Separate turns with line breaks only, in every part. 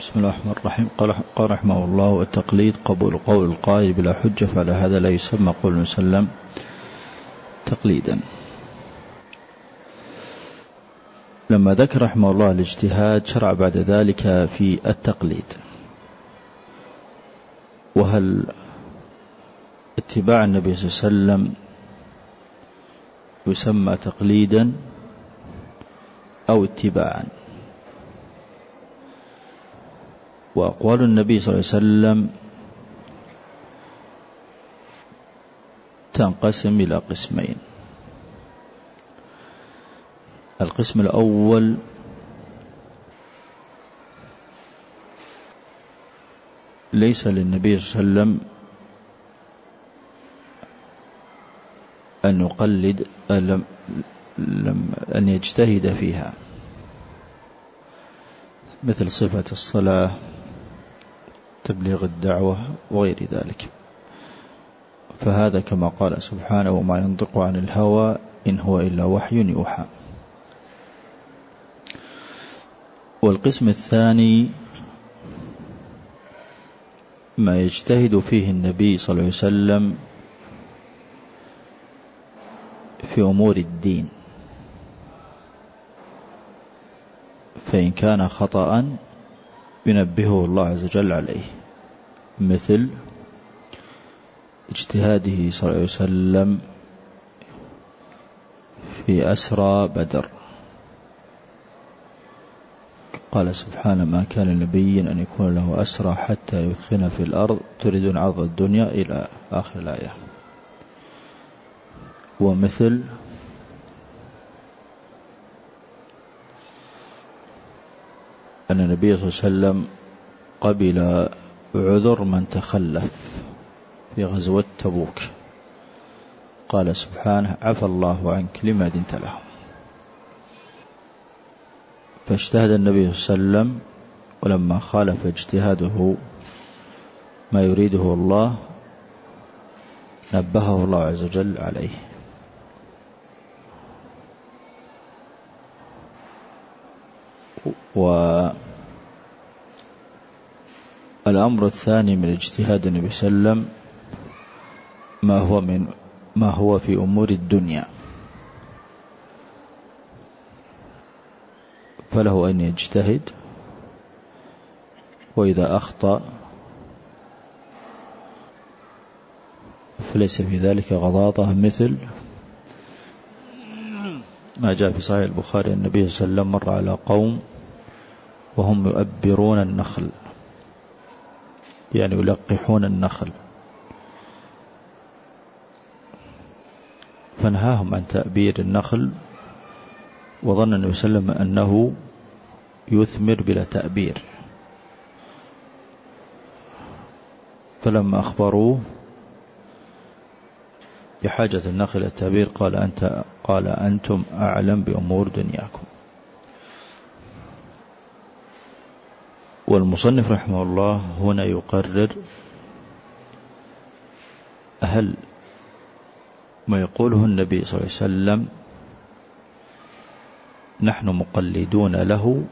بسم الله الرحمن الرحيم. قال رحمه الله والتقليد قبول قول القائل بلا حجة فعلى هذا لا يسمى قول مسلم تقليدا. لما ذكر رحمه الله الاجتهاد شرع بعد ذلك في التقليد. وهل اتباع النبي صلى الله عليه وسلم يسمى تقليدا أو اتباعا؟ وأقوال النبي صلى الله عليه وسلم تنقسم إلى قسمين. القسم الأول ليس للنبي صلى الله عليه وسلم أن يقلد أن يجتهد فيها. مثل صفة الصلاة. تبليغ الدعوة وغير ذلك. فهذا كما قال سبحانه وما ينطق عن الهوى إن هو إلا وحي يوحى. والقسم الثاني ما يجتهد فيه النبي صلى الله عليه وسلم في أمور الدين. فإن كان خطأ ينبهه الله عز وجل عليه. مثل اجتهاده صلى الله عليه وسلم في أسرى بدر. قال سبحانه ما كان نبي أن يكون له أسرى حتى يثخن في الأرض تريدون عرض الدنيا إلى آخر الآية. ومثل أن النبي صلى الله عليه وسلم قبل عذر من تخلف في غزوة تبوك. قال سبحانه عفى الله عنك لما دنت له فاجتهد النبي صلى الله عليه وسلم ولما خالف اجتهاده ما يريده الله نبهه الله عز وجل عليه. والأمر الثاني من اجتهاد النبي صلى الله عليه وسلم ما هو من ما هو في أمور الدنيا. فله أن يجتهد وإذا أخطأ فليس في ذلك غضاضة مثل ما جاء في صحيح البخاري النبي صلى الله عليه وسلم مر على قوم وهم يؤبرون النخل. يعني يلقحون النخل. فنهاهم عن تأبير النخل وظن عليه وسلم أنه يثمر بلا تأبير. فلما أخبروه بحاجة النخل التأبير قال أنت قال أنتم أعلم بأمور دنياكم. والمصنف رحمه الله هنا يقرر هل ما يقوله النبي صلى الله عليه وسلم نحن مقلدون له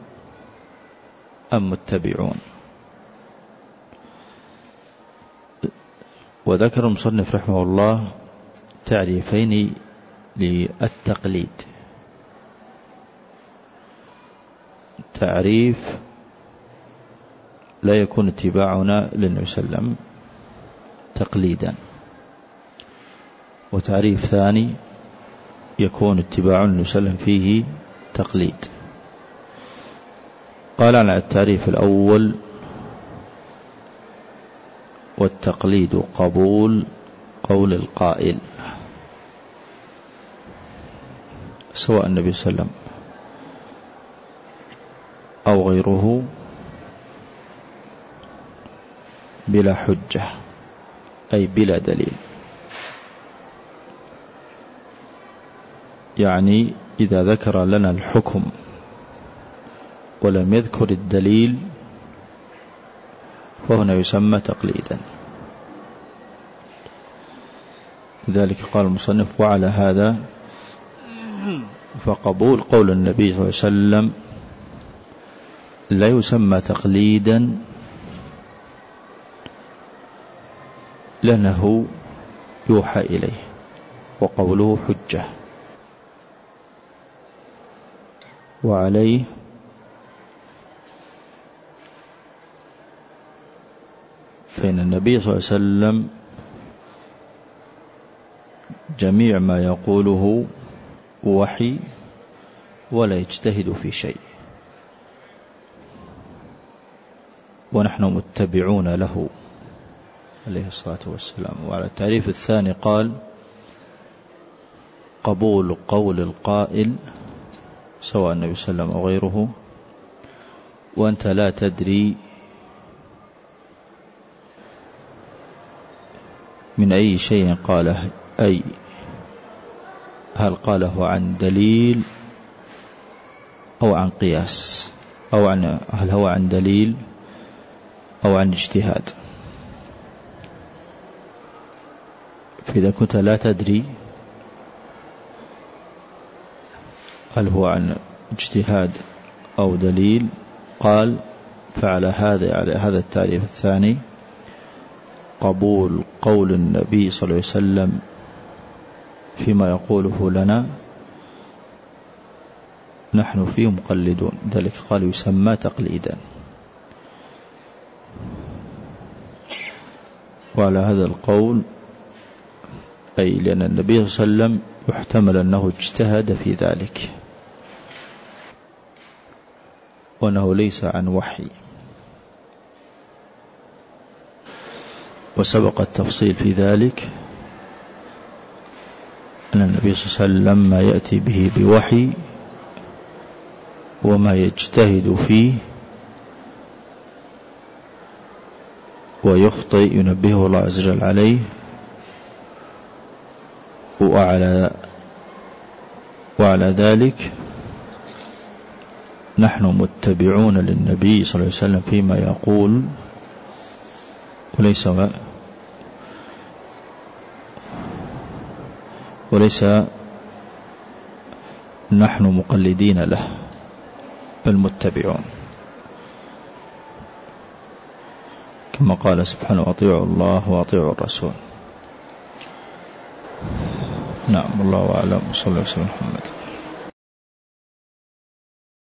أم متبعون؟ وذكر المصنف رحمه الله تعريفين للتقليد. تعريف لا يكون اتباعنا للنبي صلى الله عليه وسلم تقليدا. وتعريف ثاني يكون اتباع النبي صلى الله عليه وسلم فيه تقليد. قال على التعريف الأول والتقليد قبول قول القائل سواء النبي صلى الله عليه وسلم أو غيره. بلا حجة أي بلا دليل. يعني إذا ذكر لنا الحكم ولم يذكر الدليل فهنا يسمى تقليدا. لذلك قال المصنف وعلى هذا فقبول قول النبي صلى الله عليه وسلم لا يسمى تقليدا لأنه يوحى إليه وقوله حجة. وعليه فإن النبي صلى الله عليه وسلم جميع ما يقوله وحي ولا يجتهد في شيء. ونحن متبعون له. عليه الصلاة والسلام. وعلى التعريف الثاني قال قبول قول القائل سواء النبي صلى الله عليه وسلم أو غيره وأنت لا تدري من أي شيء قاله أي هل قاله عن دليل أو عن قياس أو عن هل هو عن دليل أو عن اجتهاد. فإذا كنت لا تدري هل هو عن اجتهاد أو دليل قال فعلى هذا على هذا التعريف الثاني قبول قول النبي صلى الله عليه وسلم فيما يقوله لنا نحن فيه مقلدون. ذلك قال يسمى تقليدا. وعلى هذا القول أي لأن النبي صلى الله عليه وسلم يحتمل أنه اجتهد في ذلك. وأنه ليس عن وحي. وسبق التفصيل في ذلك أن النبي صلى الله عليه وسلم ما يأتي به بوحي وما يجتهد فيه ويخطئ ينبهه الله عز وجل عليه وعلى وعلى ذلك نحن متبعون للنبي صلى الله عليه وسلم فيما يقول وليس وليس نحن مقلدين له بل متبعون. كما قال سبحانه أطيعوا الله وأطيعوا الرسول. نعم الله أعلم. صلى الله وسلم محمد.